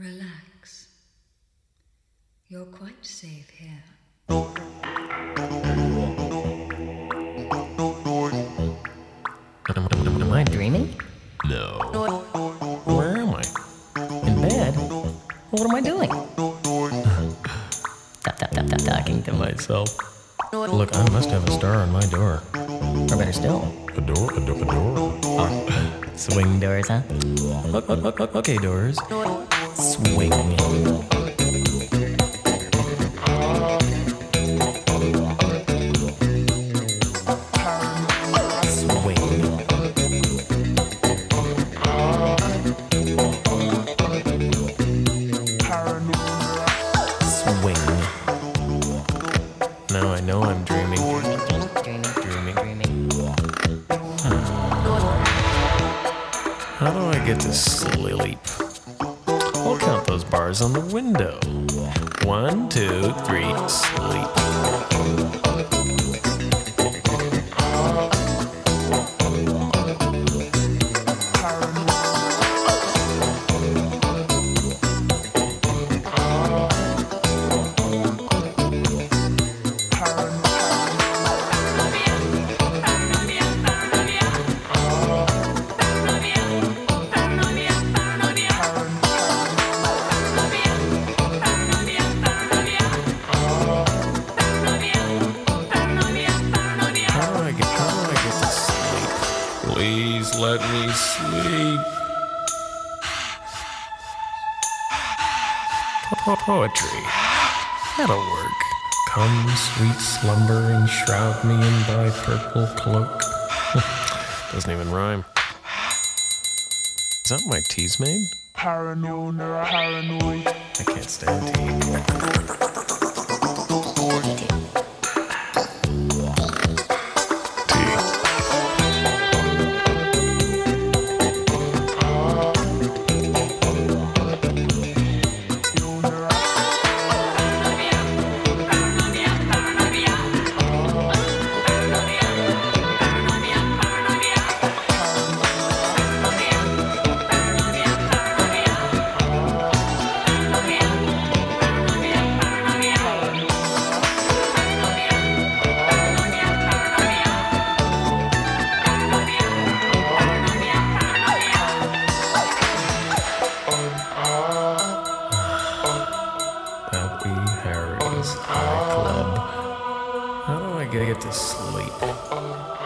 Relax. You're quite safe here. Am, am- am I dreaming? No. Where am I? In bed? What am I doing? talking to myself. Look, I must have a star on my door. Or better still, A door? A, door? a door? swing doors, huh? Okay, doors. Swing. Swing. Swing. Now I know I'm dreaming. Dreaming, Dreaming. dreaming. How do I get to sleep? Count those bars on the window. One, two, three, sleep. Please let me sleep. Po- Poetry. That'll work. Come, sweet slumber, and shroud me in thy purple cloak. Doesn't even rhyme. Is that my tea's made? Paranoid, paranoid. I can't stand tea. Tea. Get, get to sleep?